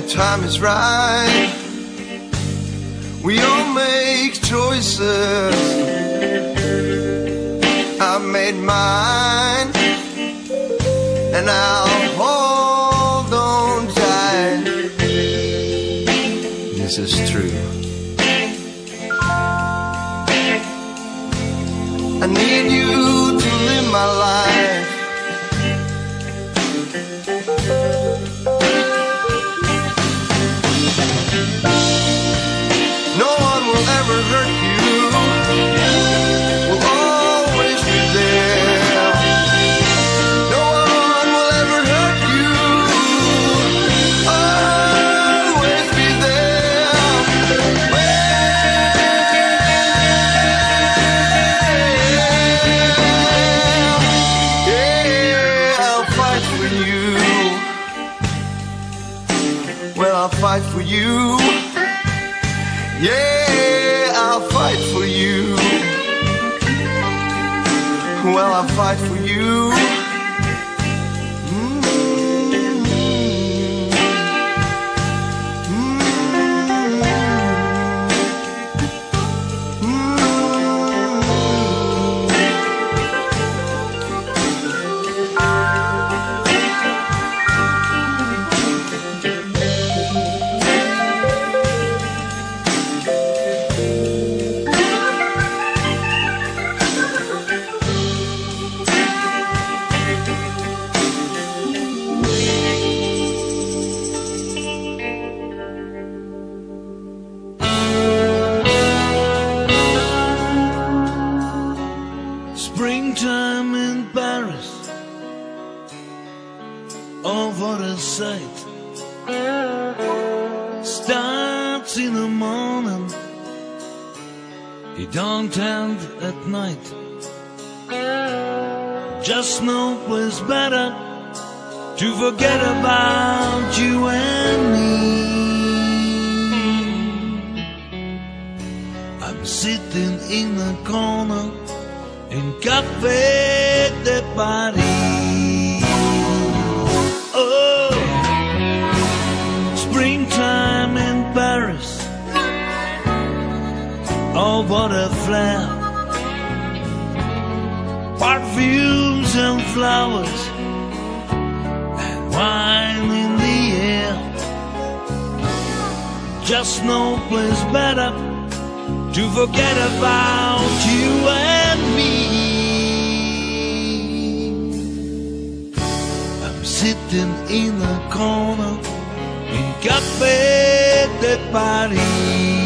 the time is right. We all make choices. I made mine, and I'll hold on tight. This is true. I need you to live my life. Will ever hurt you. Will always be there. No one will ever hurt you. Always be there. Yeah, I'll fight for you. Well, I'll fight for you. Fight for you. Sight. Starts in the morning. It don't end at night. Just no place better to forget about you and me. I'm sitting in the corner in Cafe de Paris. A flair. Perfumes and flowers and wine in the air. Just no place better to forget about you and me. I'm sitting in a corner in Cafe de Paris.